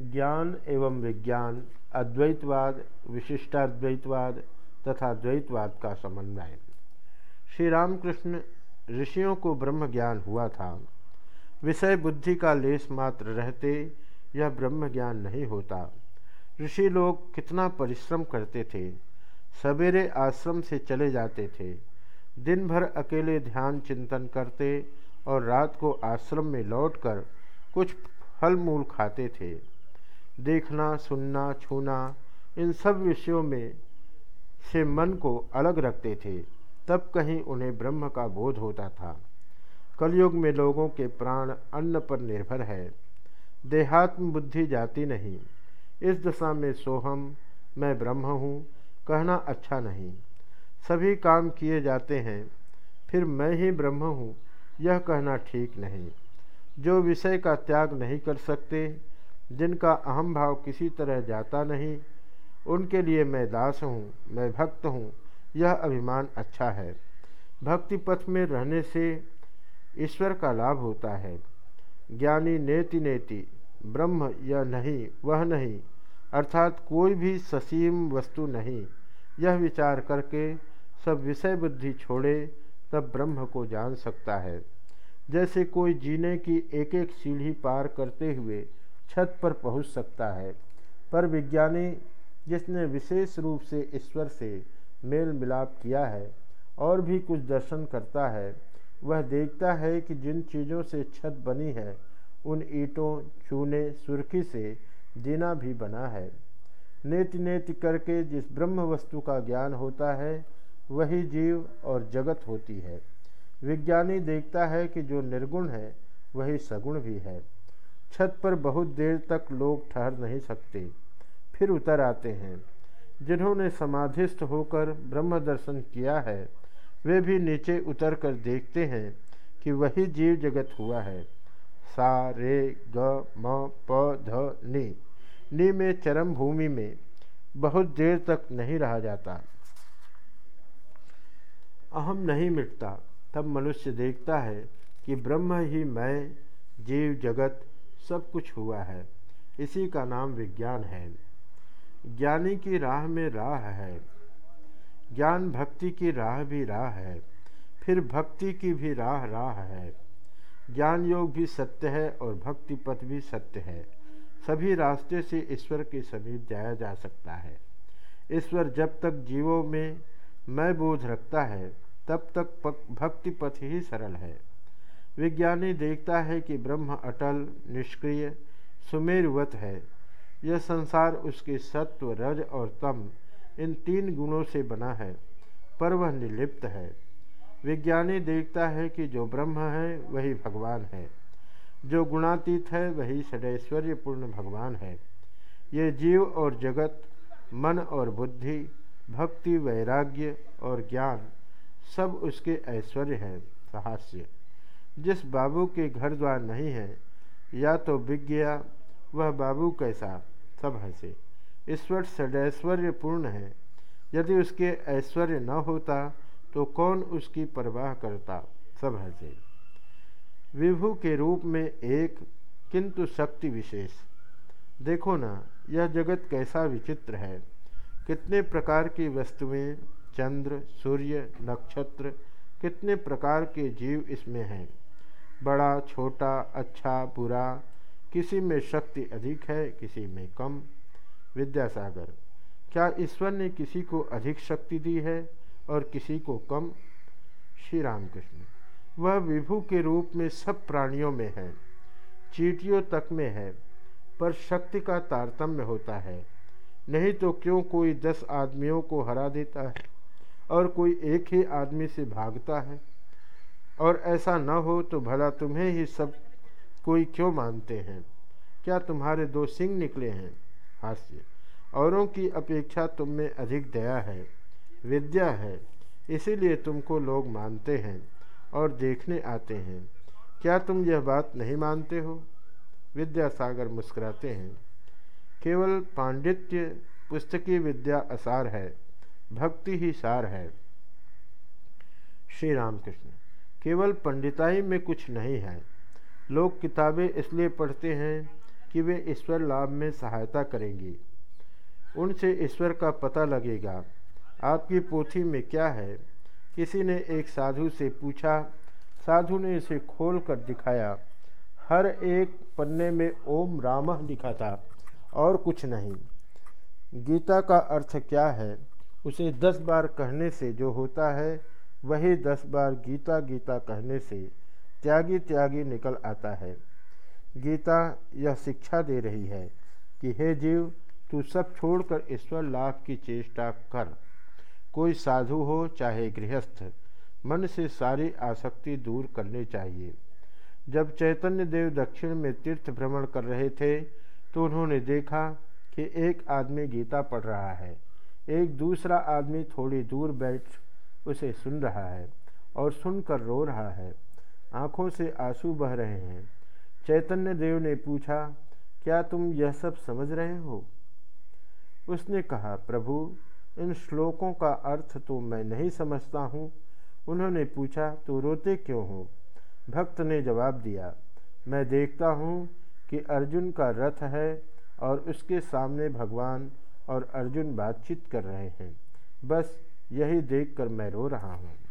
ज्ञान एवं विज्ञान, अद्वैतवाद, विशिष्टाद्वैतवाद तथा द्वैतवाद का समन्वय। श्री रामकृष्ण ऋषियों को ब्रह्म ज्ञान हुआ था। विषय बुद्धि का लेस मात्र रहते यह ब्रह्म ज्ञान नहीं होता। ऋषि लोग कितना परिश्रम करते थे। सवेरे आश्रम से चले जाते थे। दिन भर अकेले ध्यान चिंतन करते और रात को आश्रम में लौटकर कुछ फल मूल खाते थे। देखना, सुनना, छूना, इन सब विषयों में से मन को अलग रखते थे। तब कहीं उन्हें ब्रह्म का बोध होता था। कलयुग में लोगों के प्राण अन्न पर निर्भर है। देहात्म बुद्धि जाती नहीं। इस दशा में सोहम, मैं ब्रह्म हूँ, कहना अच्छा नहीं। सभी काम किए जाते हैं, फिर मैं ही ब्रह्म हूँ, यह कहना ठीक नहीं। जो विषय का त्याग नहीं कर सकते जिनका अहम भाव किसी तरह जाता नहीं, उनके लिए मैं दास हूँ, मैं भक्त हूँ, यह अभिमान अच्छा है। भक्ति पथ में रहने से ईश्वर का लाभ होता है। ज्ञानी नेति नेति, ब्रह्म यह नहीं, वह नहीं, अर्थात कोई भी ससीम वस्तु नहीं। यह विचार करके सब विषय बुद्धि छोड़े, तब ब्रह्म को जान सकता है। जैसे कोई जीने की एक एक सीढ़ी पार करते हुए छत पर पहुँच सकता है। पर विज्ञानी, जिसने विशेष रूप से ईश्वर से मेल मिलाप किया है और भी कुछ दर्शन करता है, वह देखता है कि जिन चीज़ों से छत बनी है, उन ईंटों, चूने, सुर्खी से जीना भी बना है। नेति नेति करके जिस ब्रह्म वस्तु का ज्ञान होता है, वही जीव और जगत होती है। विज्ञानी देखता है कि जो निर्गुण है, वही सगुण भी है। छत पर बहुत देर तक लोग ठहर नहीं सकते। फिर उतर आते हैं। जिन्होंने समाधिस्थ होकर ब्रह्म दर्शन किया है, वे भी नीचे उतर कर देखते हैं कि वही जीव जगत हुआ है। सा, रे, ग, म, प, ध, नि। नी में चरम भूमि में बहुत देर तक नहीं रहा जाता। अहम नहीं मिटता। तब मनुष्य देखता है कि ब्रह्म ही मैं, जीव जगत सब कुछ हुआ है। इसी का नाम विज्ञान है। ज्ञानी की राह में राह है। ज्ञान भक्ति की राह भी राह है। फिर भक्ति की भी राह राह है। ज्ञान योग भी सत्य है और भक्ति पथ भी सत्य है। सभी रास्ते से ईश्वर के समीप जाया जा सकता है। ईश्वर जब तक जीवों में मैं बोझ रखता है, तब तक भक्ति पथ ही सरल है। विज्ञानी देखता है कि ब्रह्म अटल, निष्क्रिय, सुमेरुवत है। यह संसार उसके सत्व, रज और तम इन तीन गुणों से बना है, पर वह निलिप्त है। विज्ञानी देखता है कि जो ब्रह्म है, वही भगवान है। जो गुणातीत है, वही षडैश्वर्यपूर्ण भगवान है। ये जीव और जगत, मन और बुद्धि, भक्ति, वैराग्य और ज्ञान सब उसके ऐश्वर्य है, साहस्य। जिस बाबू के घर द्वार नहीं है, या तो बिक गया, वह बाबू कैसा? सब हंसे। ईश्वर सदैश्वर्य पूर्ण है। यदि उसके ऐश्वर्य न होता तो कौन उसकी परवाह करता? सब हंसे। विभु के रूप में एक, किंतु शक्ति विशेष। देखो ना, यह जगत कैसा विचित्र है। कितने प्रकार की वस्तुएँ, चंद्र, सूर्य, नक्षत्र, कितने प्रकार के जीव इसमें हैं। बड़ा, छोटा अच्छा बुरा, किसी में शक्ति अधिक है, किसी में कम। विद्यासागर, क्या ईश्वर ने किसी को अधिक शक्ति दी है और किसी को कम? श्री रामकृष्ण वह विभु के रूप में सब प्राणियों में है, चीटियों तक में है, पर शक्ति का तारतम्य होता है। नहीं तो क्यों कोई दस आदमियों को हरा देता है और कोई एक ही आदमी से भागता है? और ऐसा न हो तो भला तुम्हें ही सब कोई क्यों मानते हैं? क्या तुम्हारे दो सिंह निकले हैं? हास्य। औरों की अपेक्षा तुम में अधिक दया है, विद्या है, इसीलिए तुमको लोग मानते हैं और देखने आते हैं। क्या तुम यह बात नहीं मानते हो? विद्यासागर मुस्कुराते हैं। केवल पांडित्य पुस्तकीय विद्या असार है, भक्ति ही सार है। श्री रामकृष्ण केवल पंडिताई में कुछ नहीं है। लोग किताबें इसलिए पढ़ते हैं कि वे ईश्वर लाभ में सहायता करेंगी। उनसे ईश्वर का पता लगेगा, आपकी पोथी में क्या है? किसी ने एक साधु से पूछा, साधु ने इसे खोल कर दिखाया, हर एक पन्ने में ओम राम लिखा था और कुछ नहीं। गीता का अर्थ क्या है? उसे दस बार कहने से जो होता है वही दस बार गीता गीता कहने से त्यागी त्यागी निकल आता है। गीता यह शिक्षा दे रही है कि हे जीव, तू सब छोड़कर ईश्वर लाभ की चेष्टा कर। कोई साधु हो, चाहे गृहस्थ, मन से सारी आसक्ति दूर करनी चाहिए। जब चैतन्य देव दक्षिण में तीर्थ भ्रमण कर रहे थे तो उन्होंने देखा कि एक आदमी गीता पढ़ रहा है। एक दूसरा आदमी थोड़ी दूर बैठ उसे सुन रहा है और सुनकर रो रहा है। आँखों से आँसू बह रहे हैं। चैतन्य देव ने पूछा, क्या तुम यह सब समझ रहे हो? उसने कहा, प्रभु, इन श्लोकों का अर्थ तो मैं नहीं समझता हूँ। उन्होंने पूछा तो रोते क्यों हो? भक्त ने जवाब दिया, मैं देखता हूँ कि अर्जुन का रथ है और उसके सामने भगवान और अर्जुन बातचीत कर रहे हैं। बस यही देखकर मैं रो रहा हूँ।